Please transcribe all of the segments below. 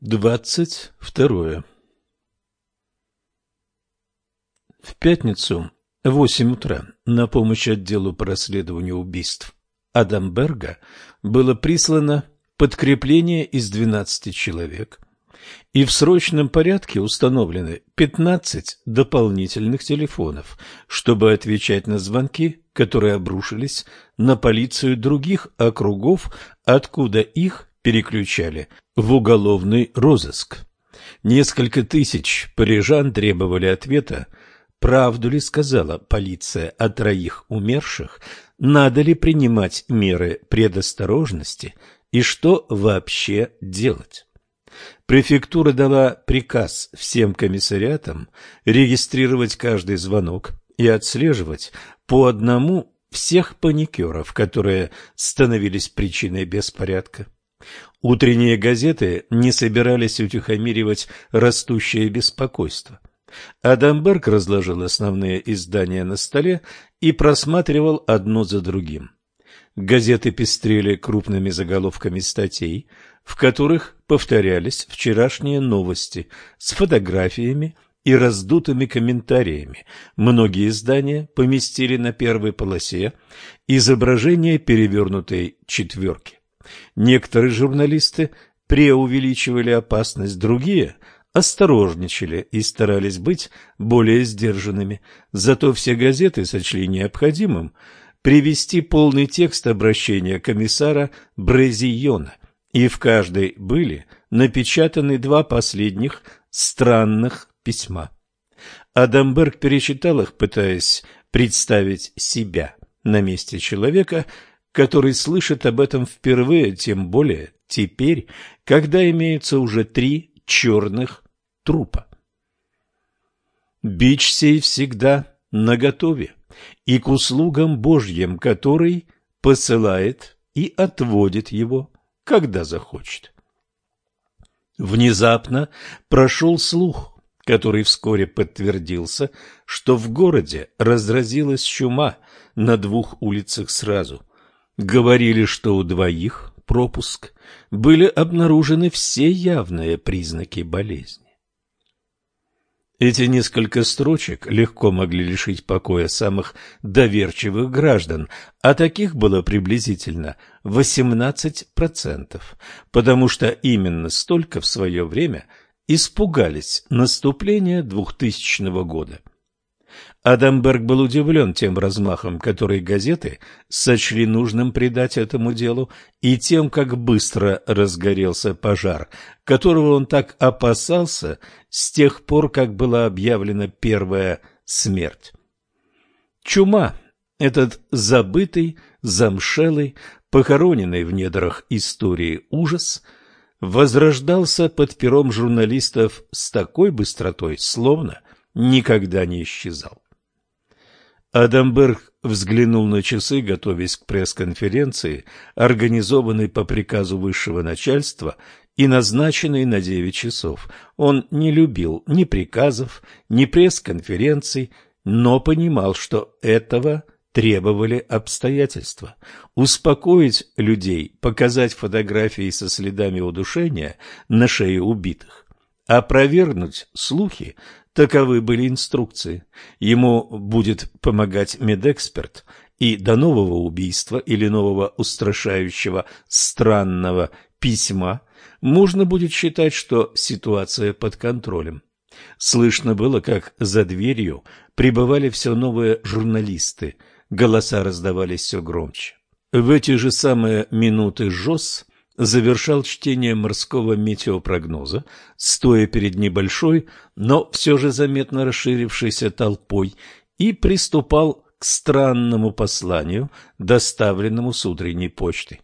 Двадцать второе. В пятницу в восемь утра на помощь отделу по расследованию убийств Адамберга было прислано подкрепление из двенадцати человек, и в срочном порядке установлены пятнадцать дополнительных телефонов, чтобы отвечать на звонки, которые обрушились на полицию других округов, откуда их переключали в уголовный розыск. Несколько тысяч парижан требовали ответа, правду ли сказала полиция о троих умерших, надо ли принимать меры предосторожности и что вообще делать. Префектура дала приказ всем комиссариатам регистрировать каждый звонок и отслеживать по одному всех паникеров, которые становились причиной беспорядка. Утренние газеты не собирались утихомиривать растущее беспокойство. Адамберг разложил основные издания на столе и просматривал одно за другим. Газеты пестрели крупными заголовками статей, в которых повторялись вчерашние новости с фотографиями и раздутыми комментариями. Многие издания поместили на первой полосе изображение перевернутой четверки. Некоторые журналисты преувеличивали опасность, другие осторожничали и старались быть более сдержанными. Зато все газеты сочли необходимым привести полный текст обращения комиссара Брезийона, и в каждой были напечатаны два последних странных письма. Адамберг перечитал их, пытаясь представить себя на месте человека, который слышит об этом впервые, тем более теперь, когда имеются уже три черных трупа. Бич сей всегда наготове, и к услугам Божьим, который посылает и отводит его, когда захочет. Внезапно прошел слух, который вскоре подтвердился, что в городе разразилась чума на двух улицах сразу. Говорили, что у двоих пропуск были обнаружены все явные признаки болезни. Эти несколько строчек легко могли лишить покоя самых доверчивых граждан, а таких было приблизительно 18%, потому что именно столько в свое время испугались наступления 2000 года. Адамберг был удивлен тем размахом, который газеты сочли нужным придать этому делу, и тем, как быстро разгорелся пожар, которого он так опасался с тех пор, как была объявлена первая смерть. Чума, этот забытый, замшелый, похороненный в недрах истории ужас, возрождался под пером журналистов с такой быстротой, словно никогда не исчезал. Адамберг взглянул на часы, готовясь к пресс-конференции, организованной по приказу высшего начальства и назначенной на девять часов. Он не любил ни приказов, ни пресс-конференций, но понимал, что этого требовали обстоятельства. Успокоить людей, показать фотографии со следами удушения на шее убитых, опровергнуть слухи, Таковы были инструкции. Ему будет помогать медэксперт, и до нового убийства или нового устрашающего странного письма можно будет считать, что ситуация под контролем. Слышно было, как за дверью прибывали все новые журналисты, голоса раздавались все громче. В эти же самые минуты Жос завершал чтение морского метеопрогноза, стоя перед небольшой, но все же заметно расширившейся толпой, и приступал к странному посланию, доставленному с утренней почты.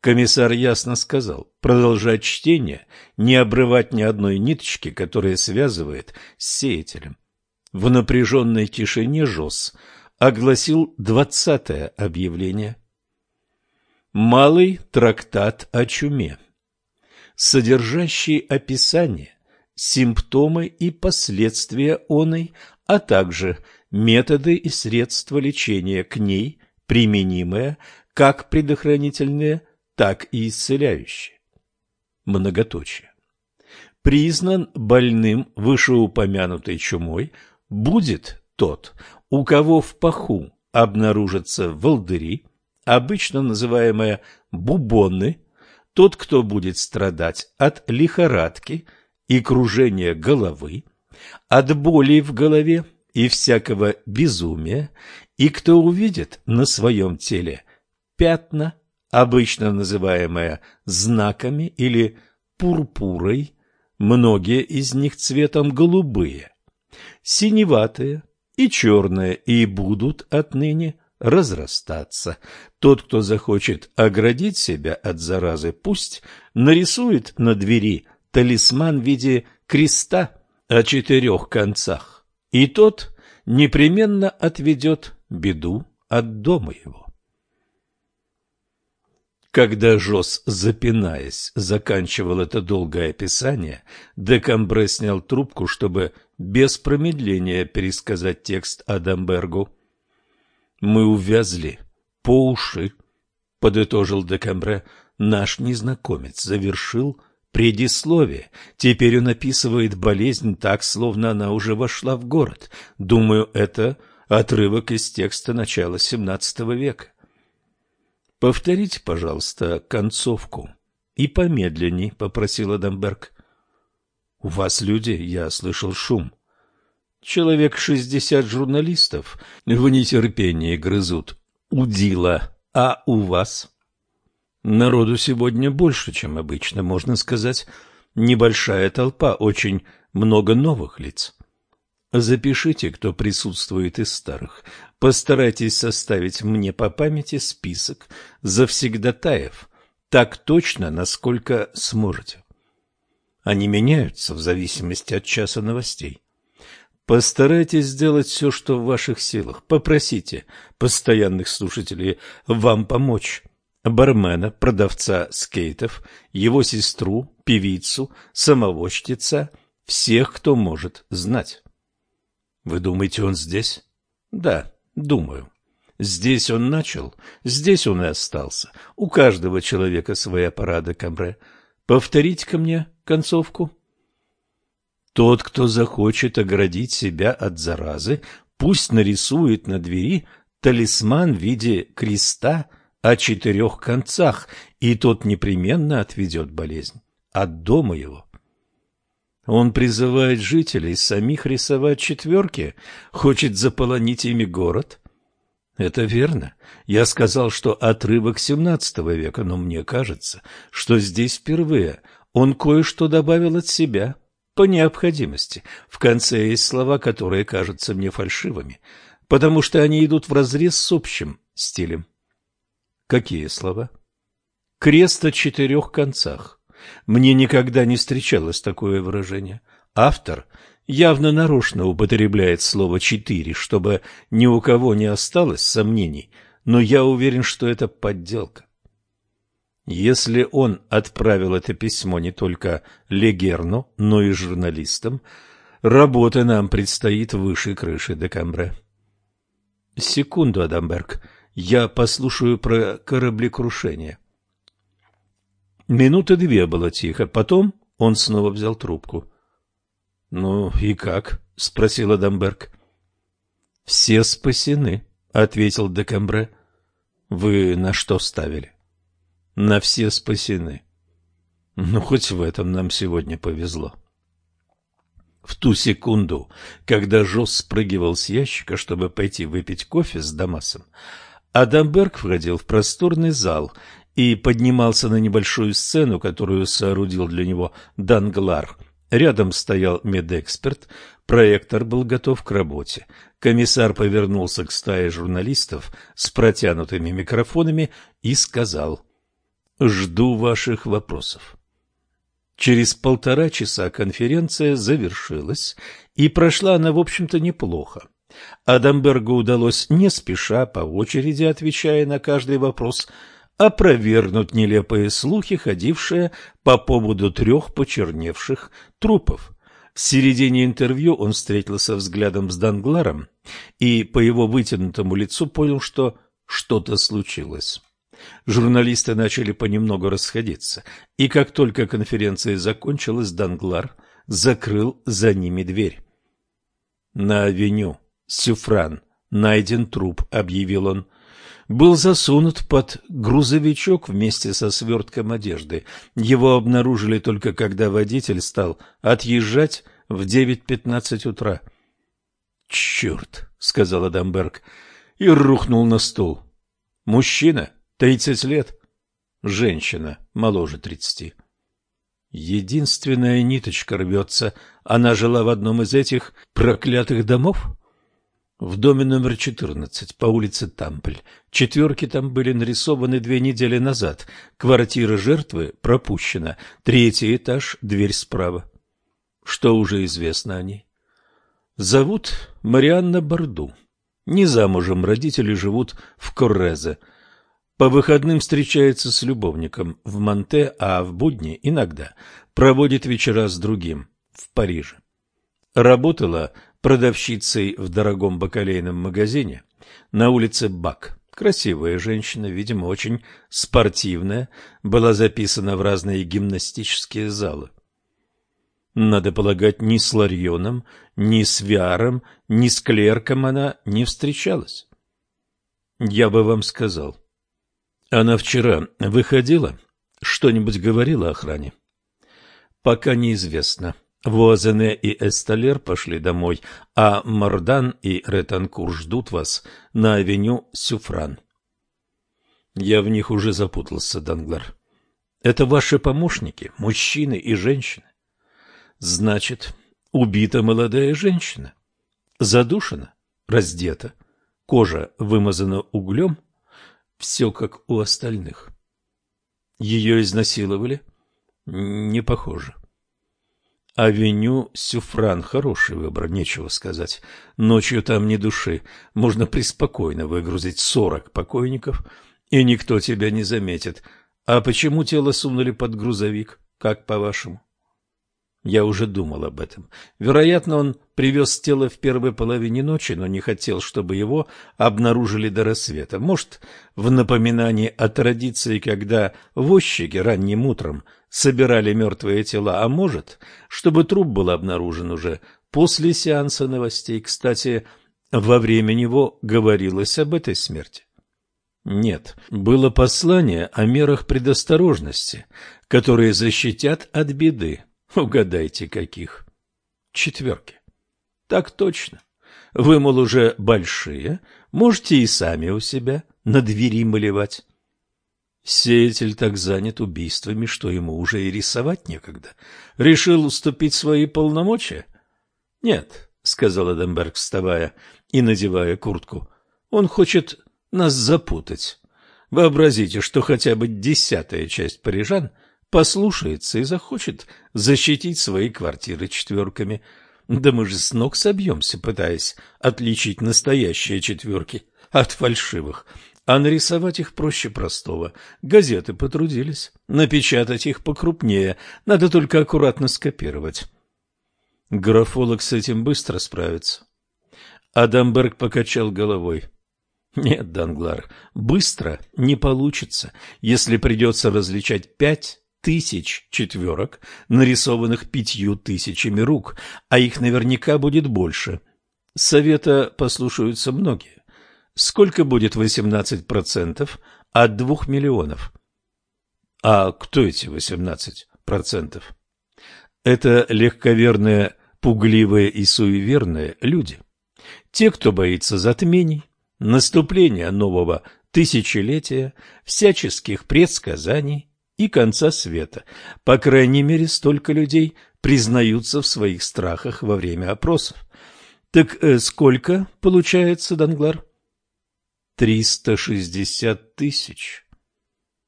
Комиссар ясно сказал продолжать чтение, не обрывать ни одной ниточки, которая связывает с сеятелем. В напряженной тишине Жос огласил двадцатое объявление – Малый трактат о чуме, содержащий описание, симптомы и последствия оной, а также методы и средства лечения к ней, применимые как предохранительные, так и исцеляющие. Многоточие. признан больным вышеупомянутой чумой, будет тот, у кого в паху обнаружатся волдыри, обычно называемые бубоны, тот, кто будет страдать от лихорадки и кружения головы, от боли в голове и всякого безумия, и кто увидит на своем теле пятна, обычно называемые знаками или пурпурой, многие из них цветом голубые, синеватые и черные, и будут отныне разрастаться. Тот, кто захочет оградить себя от заразы, пусть нарисует на двери талисман в виде креста о четырех концах, и тот непременно отведет беду от дома его. Когда Жос, запинаясь, заканчивал это долгое описание, Декамбре снял трубку, чтобы без промедления пересказать текст Адамбергу. «Мы увязли по уши», — подытожил Декамбре. «Наш незнакомец завершил предисловие. Теперь он описывает болезнь так, словно она уже вошла в город. Думаю, это отрывок из текста начала XVII века. Повторите, пожалуйста, концовку. И помедленней, — попросил Адамберг. — У вас люди, я слышал шум. Человек шестьдесят журналистов в нетерпении грызут. Удила. А у вас? Народу сегодня больше, чем обычно, можно сказать. Небольшая толпа, очень много новых лиц. Запишите, кто присутствует из старых. Постарайтесь составить мне по памяти список завсегдатаев, так точно, насколько сможете. Они меняются в зависимости от часа новостей. Постарайтесь сделать все, что в ваших силах. Попросите постоянных слушателей вам помочь. Бармена, продавца скейтов, его сестру, певицу, самого чтеца, всех, кто может знать. Вы думаете, он здесь? Да, думаю. Здесь он начал, здесь он и остался. У каждого человека своя парада Камбре. Повторите-ка мне концовку. Тот, кто захочет оградить себя от заразы, пусть нарисует на двери талисман в виде креста о четырех концах, и тот непременно отведет болезнь от дома его. Он призывает жителей самих рисовать четверки, хочет заполонить ими город. Это верно. Я сказал, что отрывок XVII века, но мне кажется, что здесь впервые он кое-что добавил от себя по необходимости. В конце есть слова, которые кажутся мне фальшивыми, потому что они идут вразрез с общим стилем. Какие слова? Крест о четырех концах. Мне никогда не встречалось такое выражение. Автор явно нарочно употребляет слово «четыре», чтобы ни у кого не осталось сомнений, но я уверен, что это подделка. Если он отправил это письмо не только Легерну, но и журналистам, работа нам предстоит выше крыши Декамбре. Секунду, Адамберг, я послушаю про кораблекрушение. Минуты две было тихо. Потом он снова взял трубку. — Ну и как? — спросил Адамберг. — Все спасены, — ответил Декамбре. — Вы на что ставили? — На все спасены. Ну, хоть в этом нам сегодня повезло. В ту секунду, когда Жос спрыгивал с ящика, чтобы пойти выпить кофе с Дамасом, Адамберг входил в просторный зал и поднимался на небольшую сцену, которую соорудил для него Данглар. Рядом стоял медэксперт, проектор был готов к работе. Комиссар повернулся к стае журналистов с протянутыми микрофонами и сказал «Жду ваших вопросов». Через полтора часа конференция завершилась, и прошла она, в общем-то, неплохо. Адамбергу удалось не спеша, по очереди отвечая на каждый вопрос – опровергнуть нелепые слухи, ходившие по поводу трех почерневших трупов. В середине интервью он встретился взглядом с Дангларом и по его вытянутому лицу понял, что что-то случилось. Журналисты начали понемногу расходиться, и как только конференция закончилась, Данглар закрыл за ними дверь. На авеню Сюфран найден труп, объявил он. Был засунут под грузовичок вместе со свертком одежды. Его обнаружили только когда водитель стал отъезжать в 9.15 утра. «Черт!» — сказал Адамберг и рухнул на стул. «Мужчина, тридцать лет. Женщина, моложе тридцати». Единственная ниточка рвется. Она жила в одном из этих проклятых домов? В доме номер 14 по улице Тампль. Четверки там были нарисованы две недели назад. Квартира жертвы пропущена. Третий этаж, дверь справа. Что уже известно о ней? Зовут Марианна Барду. Не замужем, родители живут в Коррезе. По выходным встречается с любовником в Монте, а в будни иногда проводит вечера с другим в Париже. Работала продавщицей в дорогом бакалейном магазине на улице Бак. Красивая женщина, видимо, очень спортивная, была записана в разные гимнастические залы. Надо полагать, ни с Ларьоном, ни с Виаром, ни с Клерком она не встречалась. Я бы вам сказал. Она вчера выходила, что-нибудь говорила охране? Пока неизвестно. Вуазене и Эсталер пошли домой, а Мардан и Ретанкур ждут вас на авеню Сюфран. Я в них уже запутался, Данглар. Это ваши помощники, мужчины и женщины. Значит, убита молодая женщина, задушена, раздета, кожа вымазана углем, все как у остальных. Ее изнасиловали? Не похоже. Авеню Сюфран – хороший выбор, нечего сказать. Ночью там ни души. Можно преспокойно выгрузить сорок покойников, и никто тебя не заметит. А почему тело сунули под грузовик, как по-вашему? Я уже думал об этом. Вероятно, он привез тело в первой половине ночи, но не хотел, чтобы его обнаружили до рассвета. Может, в напоминании о традиции, когда возчики ранним утром собирали мертвые тела, а может, чтобы труп был обнаружен уже после сеанса новостей. Кстати, во время него говорилось об этой смерти. Нет, было послание о мерах предосторожности, которые защитят от беды. Угадайте, каких? Четверки. Так точно. Вы, мол, уже большие, можете и сами у себя на двери малевать. Сеятель так занят убийствами, что ему уже и рисовать некогда. Решил уступить свои полномочия? Нет, — сказал Эдемберг, вставая и надевая куртку. Он хочет нас запутать. Вообразите, что хотя бы десятая часть парижан — послушается и захочет защитить свои квартиры четверками. Да мы же с ног собьемся, пытаясь отличить настоящие четверки от фальшивых. А нарисовать их проще простого. Газеты потрудились. Напечатать их покрупнее. Надо только аккуратно скопировать. Графолог с этим быстро справится. Адамберг покачал головой. Нет, Данглар, быстро не получится, если придется различать пять тысяч четверок, нарисованных пятью тысячами рук, а их наверняка будет больше. Совета послушаются многие. Сколько будет 18% от двух миллионов? А кто эти 18%? Это легковерные, пугливые и суеверные люди. Те, кто боится затмений, наступления нового тысячелетия, всяческих предсказаний и конца света. По крайней мере, столько людей признаются в своих страхах во время опросов. Так э, сколько получается, Данглар? Триста шестьдесят тысяч.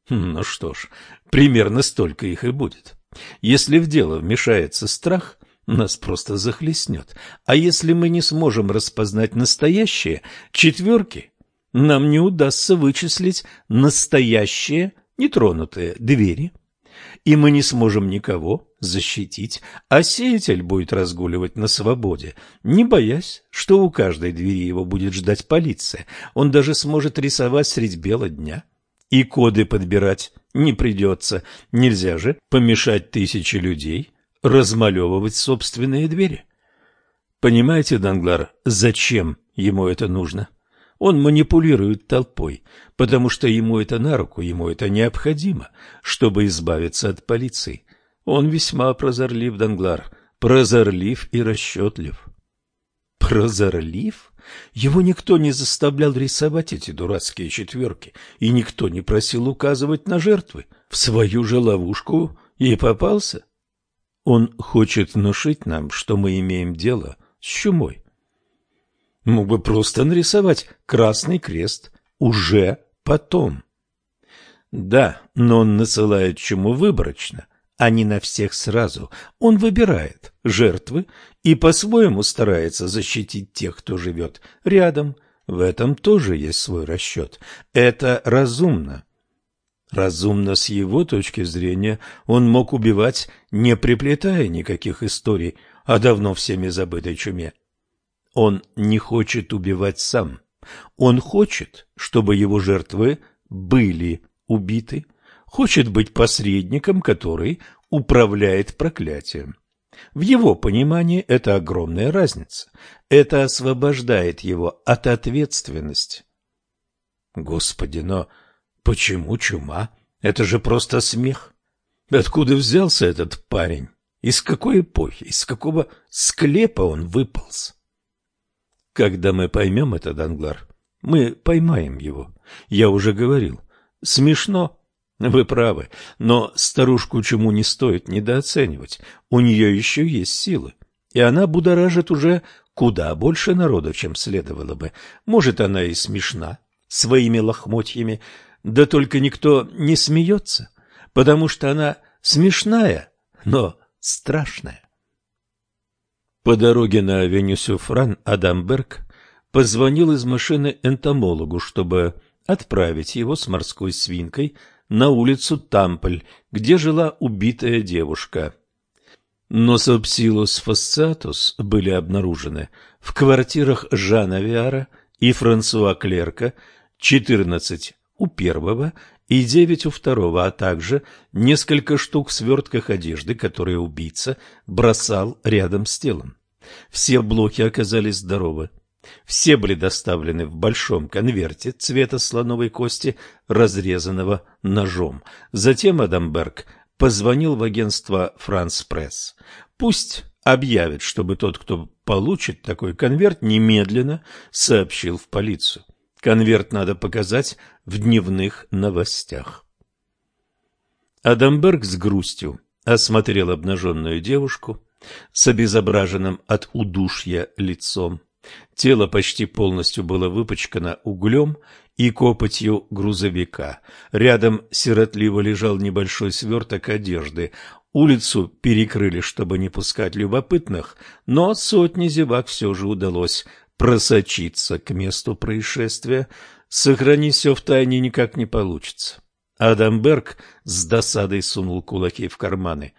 Хм, ну что ж, примерно столько их и будет. Если в дело вмешается страх, нас просто захлестнет. А если мы не сможем распознать настоящие четверки, нам не удастся вычислить настоящие нетронутые двери, и мы не сможем никого защитить, а сеятель будет разгуливать на свободе, не боясь, что у каждой двери его будет ждать полиция. Он даже сможет рисовать средь бела дня. И коды подбирать не придется. Нельзя же помешать тысяче людей размалевывать собственные двери. Понимаете, Данглар, зачем ему это нужно? Он манипулирует толпой, потому что ему это на руку, ему это необходимо, чтобы избавиться от полиции. Он весьма прозорлив, Данглар, прозорлив и расчетлив. Прозорлив? Его никто не заставлял рисовать эти дурацкие четверки, и никто не просил указывать на жертвы. В свою же ловушку и попался. Он хочет внушить нам, что мы имеем дело с чумой. Мог бы просто нарисовать красный крест уже потом. Да, но он насылает чуму выборочно, а не на всех сразу. Он выбирает жертвы и по-своему старается защитить тех, кто живет рядом. В этом тоже есть свой расчет. Это разумно. Разумно с его точки зрения он мог убивать, не приплетая никаких историй о давно всеми забытой чуме. Он не хочет убивать сам. Он хочет, чтобы его жертвы были убиты, хочет быть посредником, который управляет проклятием. В его понимании это огромная разница. Это освобождает его от ответственности. Господи, но почему чума? Это же просто смех. Откуда взялся этот парень? Из какой эпохи, из какого склепа он выполз? Когда мы поймем это, Данглар, мы поймаем его. Я уже говорил. Смешно, вы правы, но старушку чему не стоит недооценивать. У нее еще есть силы, и она будоражит уже куда больше народа, чем следовало бы. Может, она и смешна своими лохмотьями, да только никто не смеется, потому что она смешная, но страшная. По дороге на авеню Сюфран Адамберг позвонил из машины энтомологу, чтобы отправить его с морской свинкой на улицу Тампль, где жила убитая девушка. Но Сапсилус фасциатус были обнаружены в квартирах Жана Виара и Франсуа Клерка, 14 у первого и 9 у второго, а также несколько штук в свертках одежды, которые убийца бросал рядом с телом. Все блоки оказались здоровы. Все были доставлены в большом конверте цвета слоновой кости, разрезанного ножом. Затем Адамберг позвонил в агентство «Франс Пресс». Пусть объявит, чтобы тот, кто получит такой конверт, немедленно сообщил в полицию. Конверт надо показать в дневных новостях. Адамберг с грустью осмотрел обнаженную девушку с обезображенным от удушья лицом. Тело почти полностью было выпачкано углем и копотью грузовика. Рядом сиротливо лежал небольшой сверток одежды. Улицу перекрыли, чтобы не пускать любопытных, но сотни зевак все же удалось просочиться к месту происшествия. Сохранить все в тайне никак не получится. Адамберг с досадой сунул кулаки в карманы.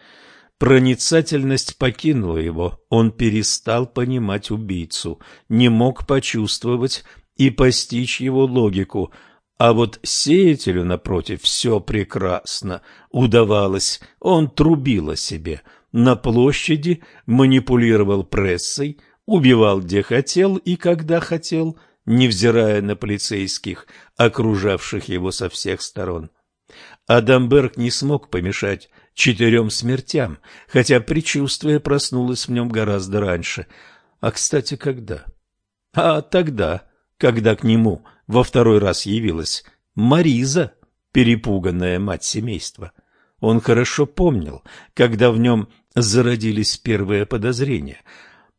Проницательность покинула его, он перестал понимать убийцу, не мог почувствовать и постичь его логику, а вот сеятелю, напротив, все прекрасно удавалось, он трубил о себе, на площади манипулировал прессой, убивал где хотел и когда хотел, невзирая на полицейских, окружавших его со всех сторон. Адамберг не смог помешать четырем смертям, хотя предчувствие проснулось в нем гораздо раньше. А, кстати, когда? А тогда, когда к нему во второй раз явилась Мариза, перепуганная мать семейства. Он хорошо помнил, когда в нем зародились первые подозрения,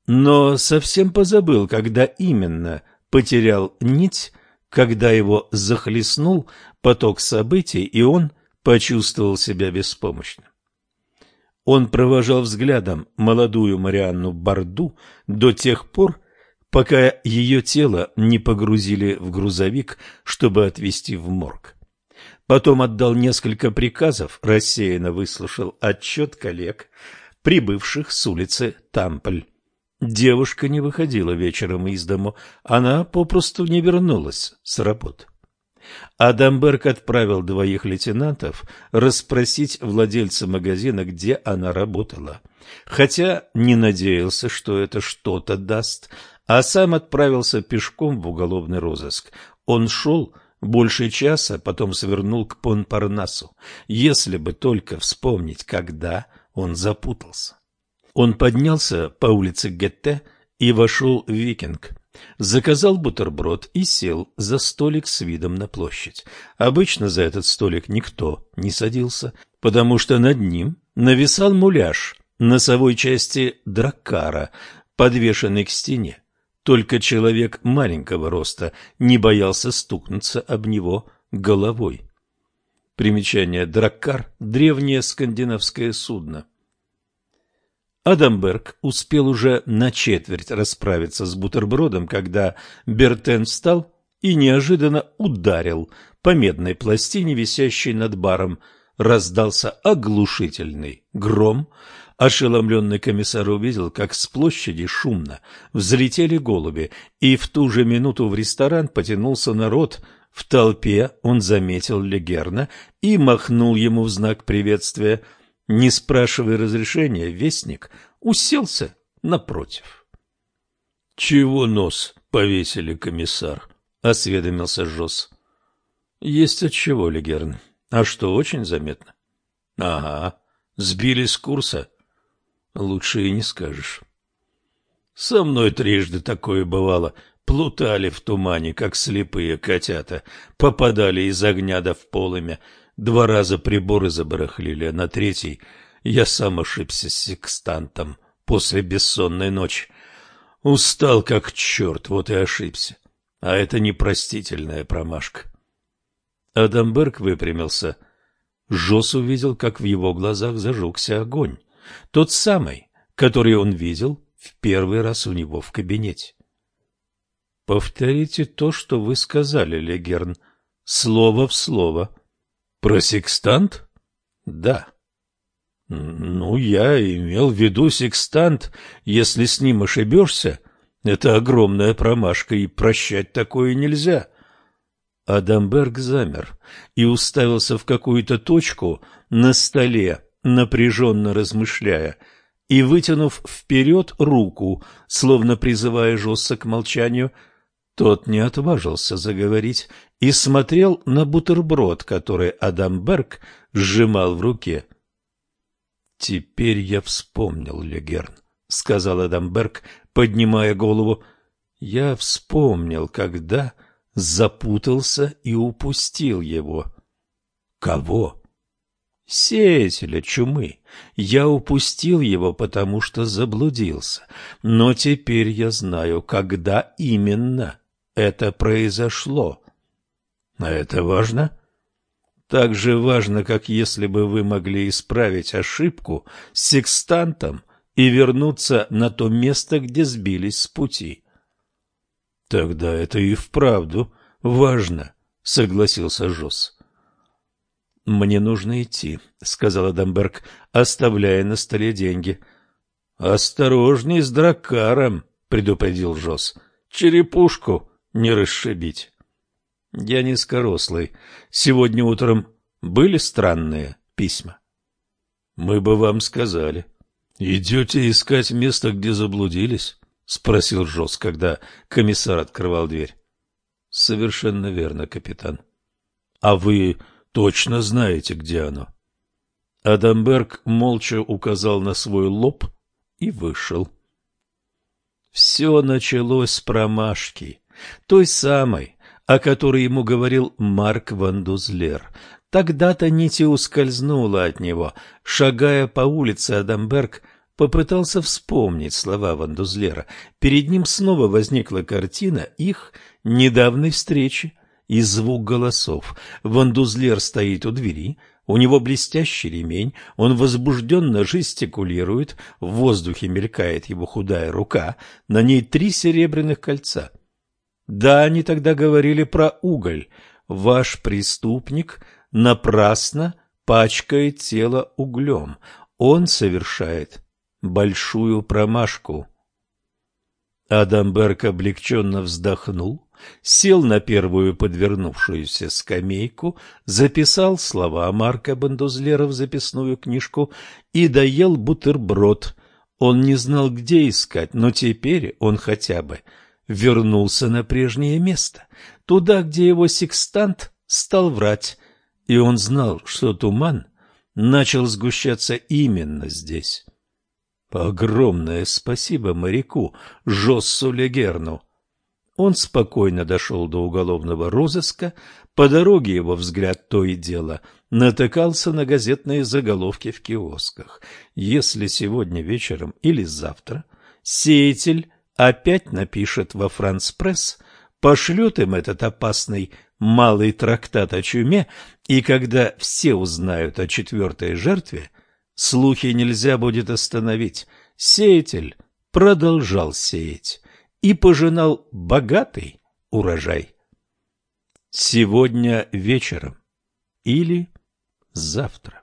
но совсем позабыл, когда именно потерял нить, когда его захлестнул поток событий, и он почувствовал себя беспомощным. Он провожал взглядом молодую Марианну Барду до тех пор, пока ее тело не погрузили в грузовик, чтобы отвезти в морг. Потом отдал несколько приказов, рассеянно выслушал отчет коллег, прибывших с улицы Тампль. Девушка не выходила вечером из дому, она попросту не вернулась с работы. Адамберг отправил двоих лейтенантов расспросить владельца магазина, где она работала. Хотя не надеялся, что это что-то даст, а сам отправился пешком в уголовный розыск. Он шел больше часа, потом свернул к Понпарнасу, если бы только вспомнить, когда он запутался. Он поднялся по улице Гетте и вошел в Викинг. Заказал бутерброд и сел за столик с видом на площадь. Обычно за этот столик никто не садился, потому что над ним нависал муляж носовой части драккара, подвешенный к стене. Только человек маленького роста не боялся стукнуться об него головой. Примечание «Драккар» — древнее скандинавское судно. Адамберг успел уже на четверть расправиться с бутербродом, когда Бертен встал и неожиданно ударил по медной пластине, висящей над баром. Раздался оглушительный гром. Ошеломленный комиссар увидел, как с площади шумно взлетели голуби, и в ту же минуту в ресторан потянулся народ. В толпе он заметил Легерна и махнул ему в знак приветствия – не спрашивая разрешения, вестник уселся напротив. — Чего нос повесили, комиссар? — осведомился Жос. — Есть от чего, Легерн. А что, очень заметно? — Ага. Сбили с курса? — Лучше и не скажешь. — Со мной трижды такое бывало. Плутали в тумане, как слепые котята, попадали из огня да в полымя, Два раза приборы забарахлили, а на третий я сам ошибся с секстантом после бессонной ночи. Устал как черт, вот и ошибся. А это непростительная промашка. Адамберг выпрямился. Жос увидел, как в его глазах зажегся огонь. Тот самый, который он видел в первый раз у него в кабинете. — Повторите то, что вы сказали, Легерн, слово в слово, про секстант? Да. Ну, я имел в виду секстант. Если с ним ошибешься, это огромная промашка, и прощать такое нельзя. Адамберг замер и уставился в какую-то точку на столе, напряженно размышляя, и, вытянув вперед руку, словно призывая Жосса к молчанию, тот не отважился заговорить и смотрел на бутерброд, который Адамберг сжимал в руке. «Теперь я вспомнил, Легерн», — сказал Адамберг, поднимая голову. «Я вспомнил, когда запутался и упустил его». «Кого?» «Сеятеля чумы. Я упустил его, потому что заблудился. Но теперь я знаю, когда именно это произошло». А это важно? Так же важно, как если бы вы могли исправить ошибку с секстантом и вернуться на то место, где сбились с пути. Тогда это и вправду важно, согласился Жос. Мне нужно идти, сказал Адамберг, оставляя на столе деньги. Осторожней с дракаром, предупредил Жос. Черепушку не расшибить. Я низкорослый. Сегодня утром были странные письма? Мы бы вам сказали. Идете искать место, где заблудились? Спросил Жос, когда комиссар открывал дверь. Совершенно верно, капитан. А вы точно знаете, где оно? Адамберг молча указал на свой лоб и вышел. Все началось с промашки, той самой, о которой ему говорил Марк Вандузлер. Тогда-то Нити ускользнула от него. Шагая по улице, Адамберг попытался вспомнить слова Вандузлера. Перед ним снова возникла картина их недавней встречи и звук голосов. Вандузлер стоит у двери, у него блестящий ремень, он возбужденно жестикулирует, в воздухе мелькает его худая рука, на ней три серебряных кольца — да, они тогда говорили про уголь. Ваш преступник напрасно пачкает тело углем. Он совершает большую промашку. Адамберг облегченно вздохнул сел на первую подвернувшуюся скамейку, записал слова Марка Бандузлера в записную книжку и доел бутерброд. Он не знал, где искать, но теперь он хотя бы вернулся на прежнее место, туда, где его секстант стал врать, и он знал, что туман начал сгущаться именно здесь. Огромное спасибо моряку Жоссу Легерну. Он спокойно дошел до уголовного розыска, по дороге его взгляд то и дело натыкался на газетные заголовки в киосках. Если сегодня вечером или завтра сеятель опять напишет во «Франс-пресс», пошлет им этот опасный малый трактат о чуме, и когда все узнают о четвертой жертве, слухи нельзя будет остановить. Сеятель продолжал сеять и пожинал богатый урожай. Сегодня вечером или завтра.